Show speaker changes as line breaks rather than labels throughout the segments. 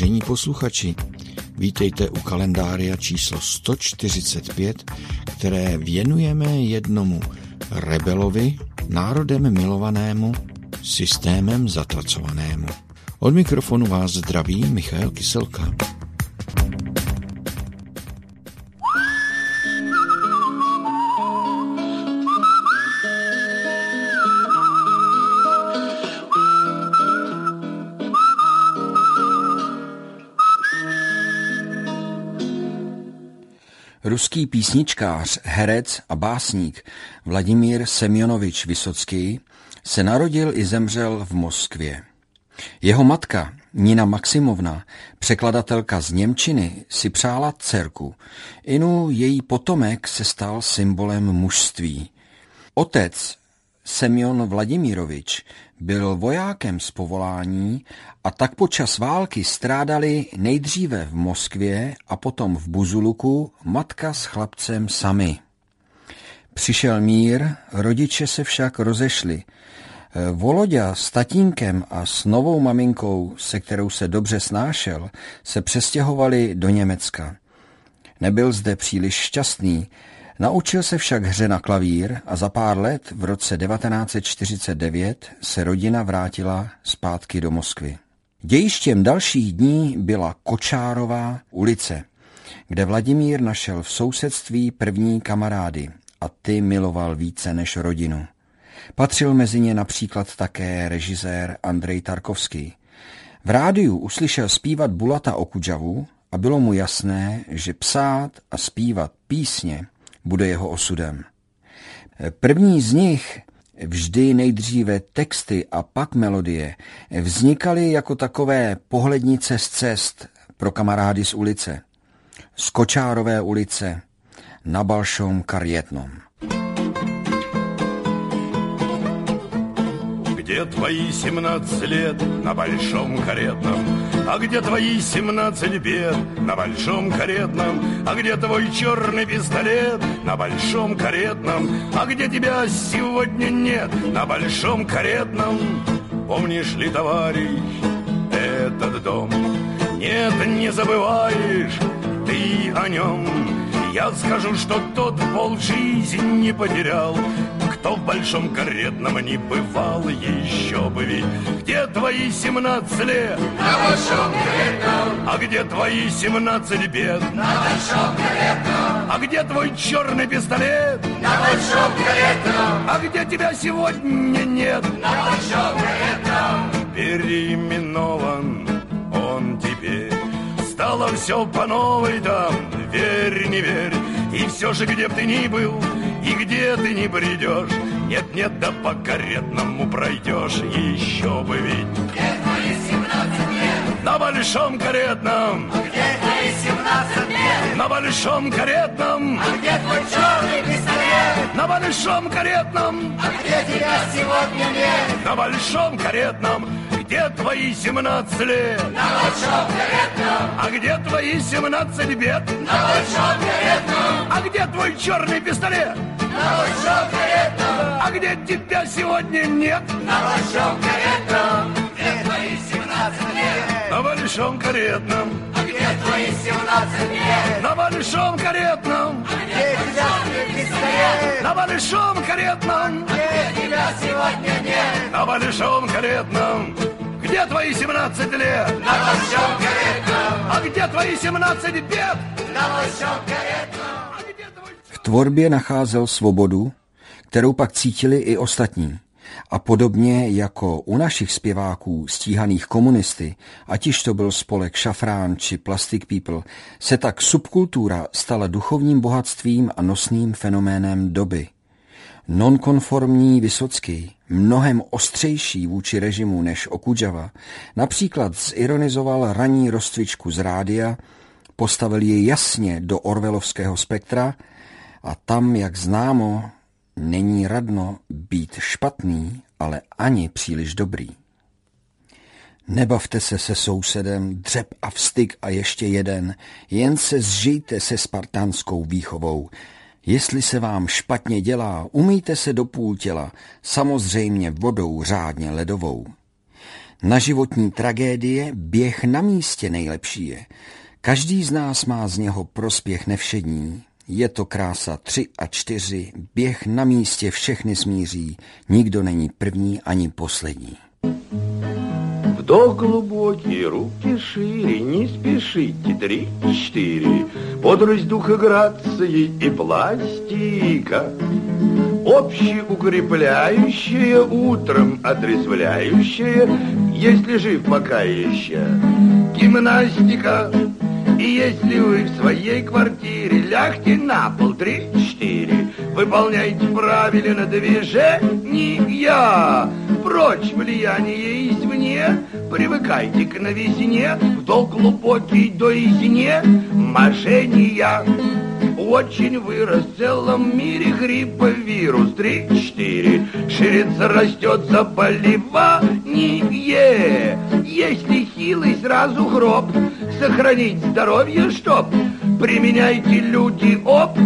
Vážení posluchači, vítejte u kalendária číslo 145, které věnujeme jednomu rebelovi, národem milovanému, systémem zatracovanému. Od mikrofonu vás zdraví Michal Kyselka.
Ruský písničkář, herec a básník Vladimír Semjonovič Vysocký se narodil i zemřel v Moskvě. Jeho matka, Nina Maximovna, překladatelka z Němčiny, si přála dcerku. Inu její potomek se stal symbolem mužství. Otec, Semyon Vladimírovič, byl vojákem z povolání a tak počas války strádali nejdříve v Moskvě a potom v Buzuluku matka s chlapcem sami. Přišel mír, rodiče se však rozešli. Voloďa s tatínkem a s novou maminkou, se kterou se dobře snášel, se přestěhovali do Německa. Nebyl zde příliš šťastný, Naučil se však hře na klavír a za pár let v roce 1949 se rodina vrátila zpátky do Moskvy. Dějištěm dalších dní byla Kočárová ulice, kde Vladimír našel v sousedství první kamarády a ty miloval více než rodinu. Patřil mezi ně například také režisér Andrej Tarkovský. V rádiu uslyšel zpívat Bulata Okudžavu a bylo mu jasné, že psát a zpívat písně bude jeho osudem. První z nich, vždy nejdříve texty a pak melodie, vznikaly jako takové pohlednice z cest pro kamarády z ulice. Z Kočárové ulice na Balšom Karjetnom.
Где твои семнадцать лет на большом каретном? А где твои семнадцать бед на большом каретном? А где твой черный пистолет на большом каретном? А где тебя сегодня нет на большом каретном? Помнишь ли, товарищ, этот дом? Нет, не забываешь ты о нем. Я скажу, что тот пол жизни потерял, кто в большом каретном не бывал еще бы ведь. Где твои семнадцать лет?
На большом каретном.
А где твои семнадцать бед?
На большом каретном.
А где твой черный пистолет?
На большом каретном.
А где тебя сегодня нет?
На большом каретном.
Переименован он теперь. Стало все по новой там, верь, не верь. И все же, где б ты ни был, и где ты не придешь, нет-нет, да по каретному пройдешь, еще бы ведь.
Где твои семнадцать лет?
На большом каретном,
А где твои семнадцать лет?
на большом каретном,
А где твой черный пистолет?
на большом каретном,
А где тебя сегодня нет?
на большом каретном, где твои семнадцать лет?
На большом каретном.
А где твои семнадцать бед?
На большом
где твой черный пистолет?
На большом каретном.
А где тебя сегодня нет?
На большом каретном. Где твои семнадцать лет?
На большом каретном,
А где твои семнадцать лет?
на большом каретном,
Где тебя пистолет?
на большом каретном,
Где тебя сегодня нет?
на большом каретном. Где твои семнадцать лет?
На большом каретном.
А где твои семнадцать бед?
На большом каретном.
Tvorbě nacházel svobodu, kterou pak cítili i ostatní. A podobně jako u našich zpěváků stíhaných komunisty, ať již to byl spolek Šafrán či Plastic People, se tak subkultura stala duchovním bohatstvím a nosným fenoménem doby. Nonkonformní Vysocký, mnohem ostřejší vůči režimu než Okudžava, například zironizoval ranní rozcvičku z rádia, postavil ji jasně do orvelovského spektra a tam, jak známo, není radno být špatný, ale ani příliš dobrý. Nebavte se se sousedem, dřep a vstyk a ještě jeden, jen se zžijte se spartánskou výchovou. Jestli se vám špatně dělá, umýjte se do půl těla, samozřejmě vodou řádně ledovou. Na životní tragédie běh na místě nejlepší je. Každý z nás má z něho prospěch nevšední. Je to krása tři a čtyři, běh na místě všechny smíří, nikdo není první ani poslední.
Вдох глубокий, руки шире, не спешите, три-четыре. Бодрость духа, грации и пластика. Общеукрепляющая, утром отрезвляющая, если жив пока еще. Гимнастика. И если вы в своей квартире лягте на пол три-четыре, выполняйте правильно движения, прочь влияние извне, привыкайте к новизне, вдох глубокий до изне, мошенния. Очень вырос в целом мире грипповирус 3-4 Ширится, растет заболевание Если хилый, сразу гроб Сохранить здоровье, чтоб Применяйте люди об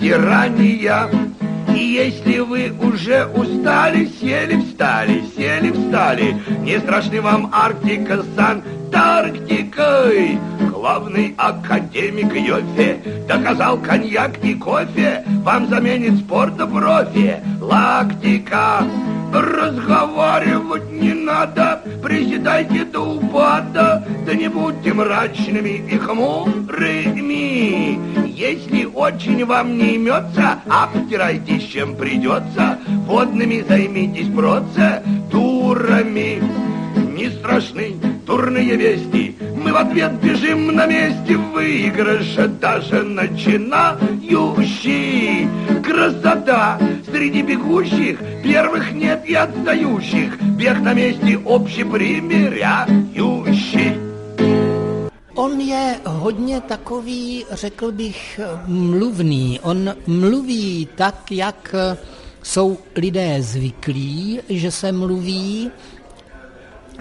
тирания и если вы уже устали, сели, встали, сели, встали, не страшны вам Арктика с Антарктикой. Главный академик Йофе доказал коньяк и кофе вам заменит спорта профи. Лактика. Разговаривать не надо, приседайте до упада, да не будьте мрачными и хмурыми. Если очень вам не имется, обтирайтесь чем придется, водными займитесь процедурами. Не страшны дурные вести, в ответ бежим на месте выигрыша, даже начинающий. Красота среди бегущих, первых нет и отстающих, бег на месте общепримиряющий.
On je hodně takový, řekl bych, mluvný. On mluví tak, jak jsou lidé zvyklí, že se mluví,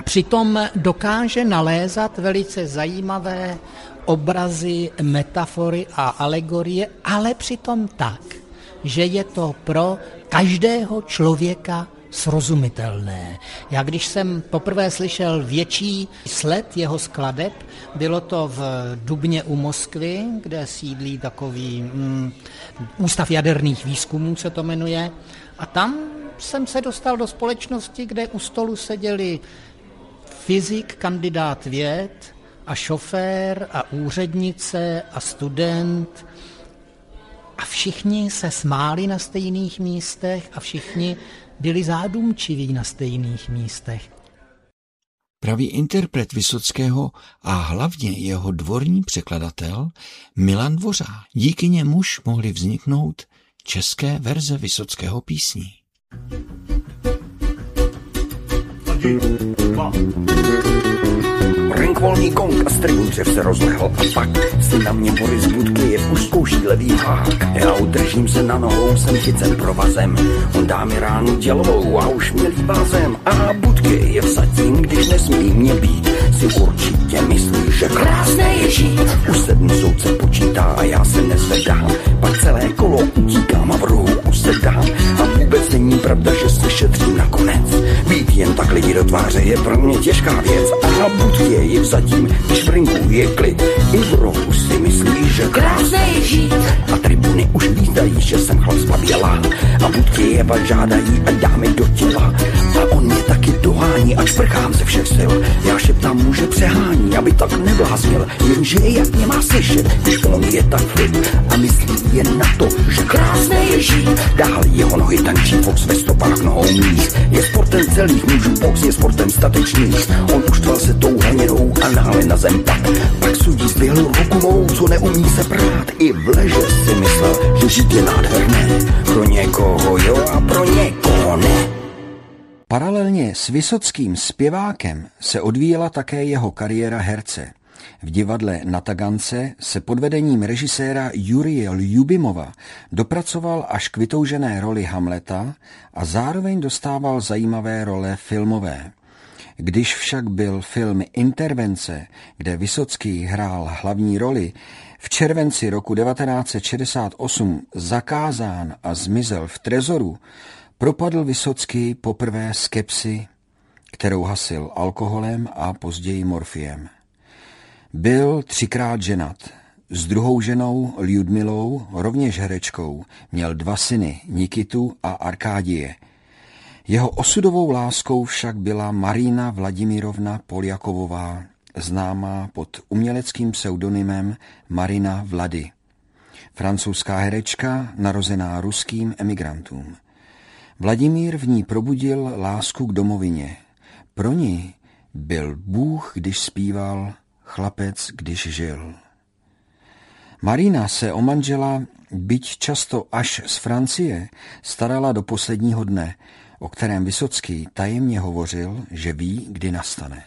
přitom dokáže nalézat velice zajímavé obrazy, metafory a alegorie, ale přitom tak, že je to pro každého člověka srozumitelné. Já když jsem poprvé slyšel větší sled jeho skladeb, bylo to v Dubně u Moskvy, kde sídlí takový mm, ústav jaderných výzkumů, se to jmenuje. A tam jsem se dostal do společnosti, kde u stolu seděli fyzik, kandidát věd a šofér a úřednice a student a všichni se smáli na stejných místech a všichni byli zádumčiví na stejných místech.
Pravý interpret Vysockého a hlavně jeho dvorní překladatel Milan Dvořá. Díky němuž mohly vzniknout české verze Vysockého písní.
Rinkvolný kong a strní dřev se rozlehl a pak si na mě Boris Budkyjev už zkouší levý hák. Já udržím se na nohou, jsem chycen provazem. On dá mi ránu dělovou a už mě líbá zem. A Budkyjev zatím, když nesmí mě být, si určitě myslí, že krásné je žít. Už sedm soudce počítá a já se nezvedám. Pak celé kolo utíkám a v rohu usedám. A vůbec není pravda, že se šetřím nakonec. Jen tak lidi do tváře je pro mě těžká věc. A Budkyjev zatím, když v ringu je klid, i v rohu si myslí, že krásné je žít. A tribuny už vítají, že jsem chlap zbabělá. A Budkyjeva žádají a dámy do těla. A on mě taky dohání, ať prchám ze všech sil. Já šeptám mu, že přehání, aby tak nebláznil. Jenže jak mě má slyšet, když on je tak fit. A myslí jen na to, že krásné je žít. Dál jeho nohy tančí Fox ve stopách nohou mých. Je sportem celých mužů, box je sportem statečných. On uštval se tou hraněnou a náhle na zem pak. Pak sudí zdvihl ruku mou, co neumí se prát. I v leže si myslel, že žít je nádherné. Pro někoho jo a.
Paralelně s Vysockým zpěvákem se odvíjela také jeho kariéra herce. V divadle na Tagance se pod vedením režiséra Jurie Ljubimova dopracoval až k vytoužené roli Hamleta a zároveň dostával zajímavé role filmové. Když však byl film Intervence, kde Vysocký hrál hlavní roli, v červenci roku 1968 zakázán a zmizel v trezoru, propadl Vysocký poprvé skepsi kterou hasil alkoholem a později morfiem. Byl třikrát ženat. S druhou ženou Ljudmilou, rovněž herečkou, měl dva syny, Nikitu a Arkádie. Jeho osudovou láskou však byla Marina Vladimírovna Poljakovová, známá pod uměleckým pseudonymem Marina Vlady. Francouzská herečka, narozená ruským emigrantům. Vladimír v ní probudil lásku k domovině. Pro ní byl Bůh, když zpíval, chlapec, když žil. Marina se o manžela, byť často až z Francie, starala do posledního dne, o kterém Vysocký tajemně hovořil, že ví, kdy nastane.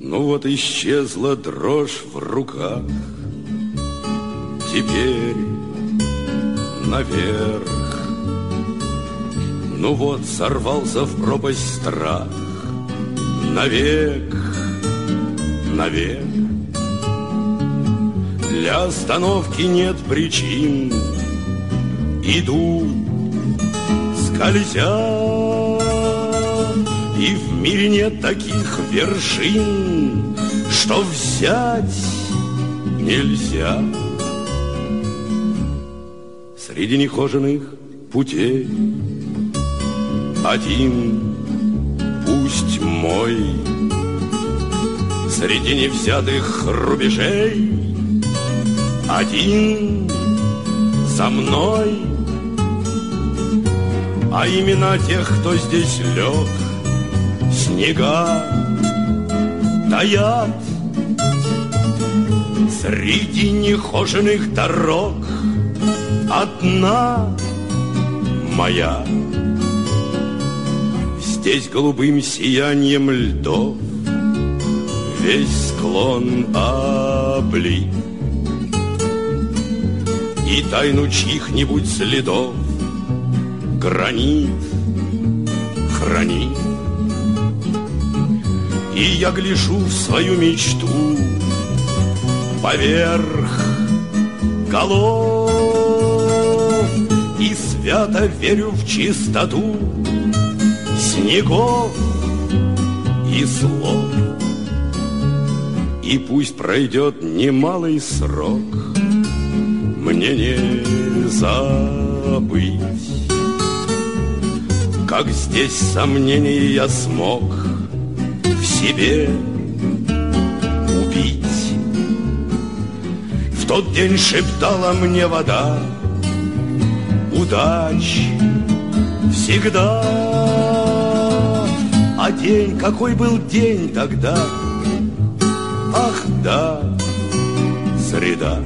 Ну вот исчезла дрожь в руках, Теперь наверх. Ну вот сорвался в пропасть страх, Навек, навек. Для остановки нет причин, Иду, скользя и в мире нет таких вершин, что взять нельзя. Среди нехоженных путей. Один пусть мой. Среди невзятых рубежей. Один за мной. А имена тех, кто здесь лег. Снега таят Среди нехоженных дорог одна моя. Здесь голубым сиянием льдов Весь склон облит. И тайну чьих-нибудь следов Гранит хранит. И я гляжу в свою мечту Поверх голов свято верю в чистоту Снегов и слов И пусть пройдет немалый срок Мне не забыть Как здесь сомнений я смог себе убить. В тот день шептала мне вода, удач всегда. А день, какой был день тогда? Ах да, среда.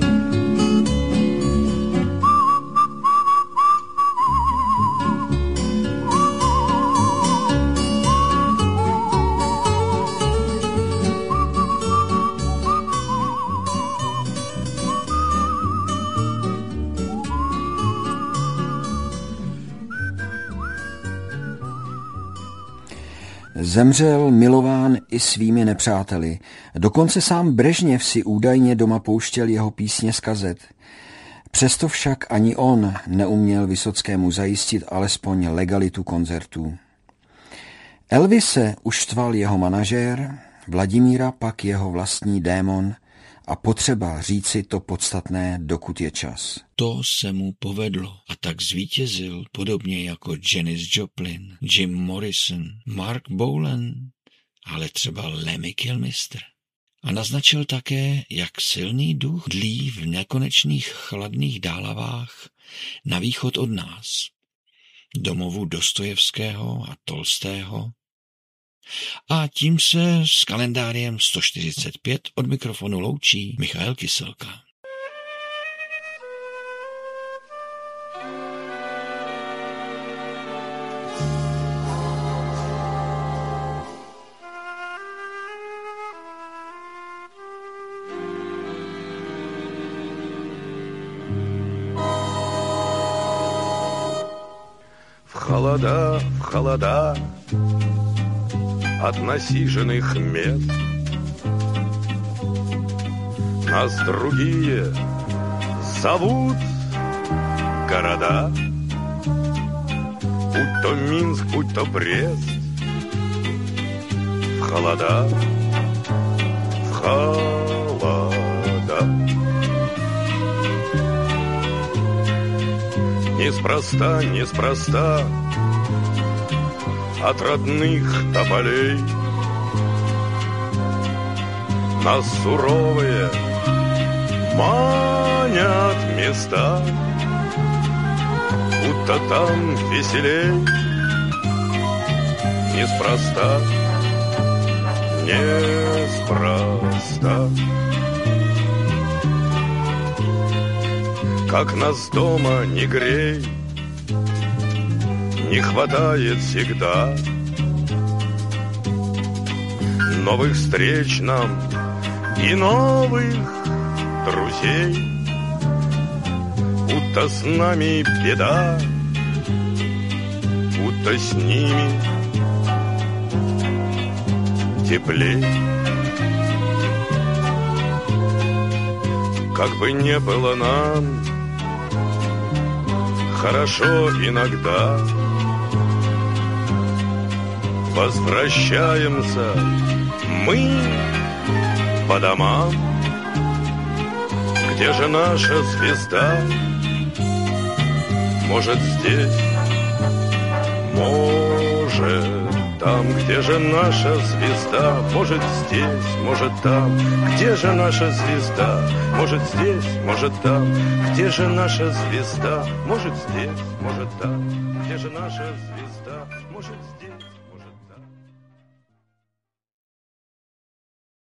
Zemřel milován i svými nepřáteli. Dokonce sám Brežněv si údajně doma pouštěl jeho písně z kazet. Přesto však ani on neuměl Vysockému zajistit alespoň legalitu koncertů. Elvise uštval jeho manažér, Vladimíra pak jeho vlastní démon a potřeba říci to podstatné, dokud je čas.
To se mu povedlo a tak zvítězil podobně jako Janis Joplin, Jim Morrison, Mark Bolan, ale třeba Lemmy Kilmister. A naznačil také, jak silný duch dlí v nekonečných chladných dálavách na východ od nás, domovu Dostojevského a Tolstého, a tím se s kalendáriem 145 od mikrofonu loučí Michal Kyselka.
В холода, в холода от насиженных мест. Нас другие зовут города. Будь то Минск, будь то Брест В холода, в холода Неспроста, неспроста От родных тополей Нас суровые манят места. Будто там веселей. Неспроста, неспроста. Как нас дома не грей Не хватает всегда. Новых встреч нам и новых друзей. Будто с нами беда Будто с ними теплей. Как бы не было нам Хорошо иногда Возвращаемся мы по домам Где же наша звезда? Может здесь, может там, где же наша звезда? Может здесь, может там, где же наша звезда? Может здесь, может там, где же наша звезда? Может здесь, может там, где же наша звезда? Может здесь.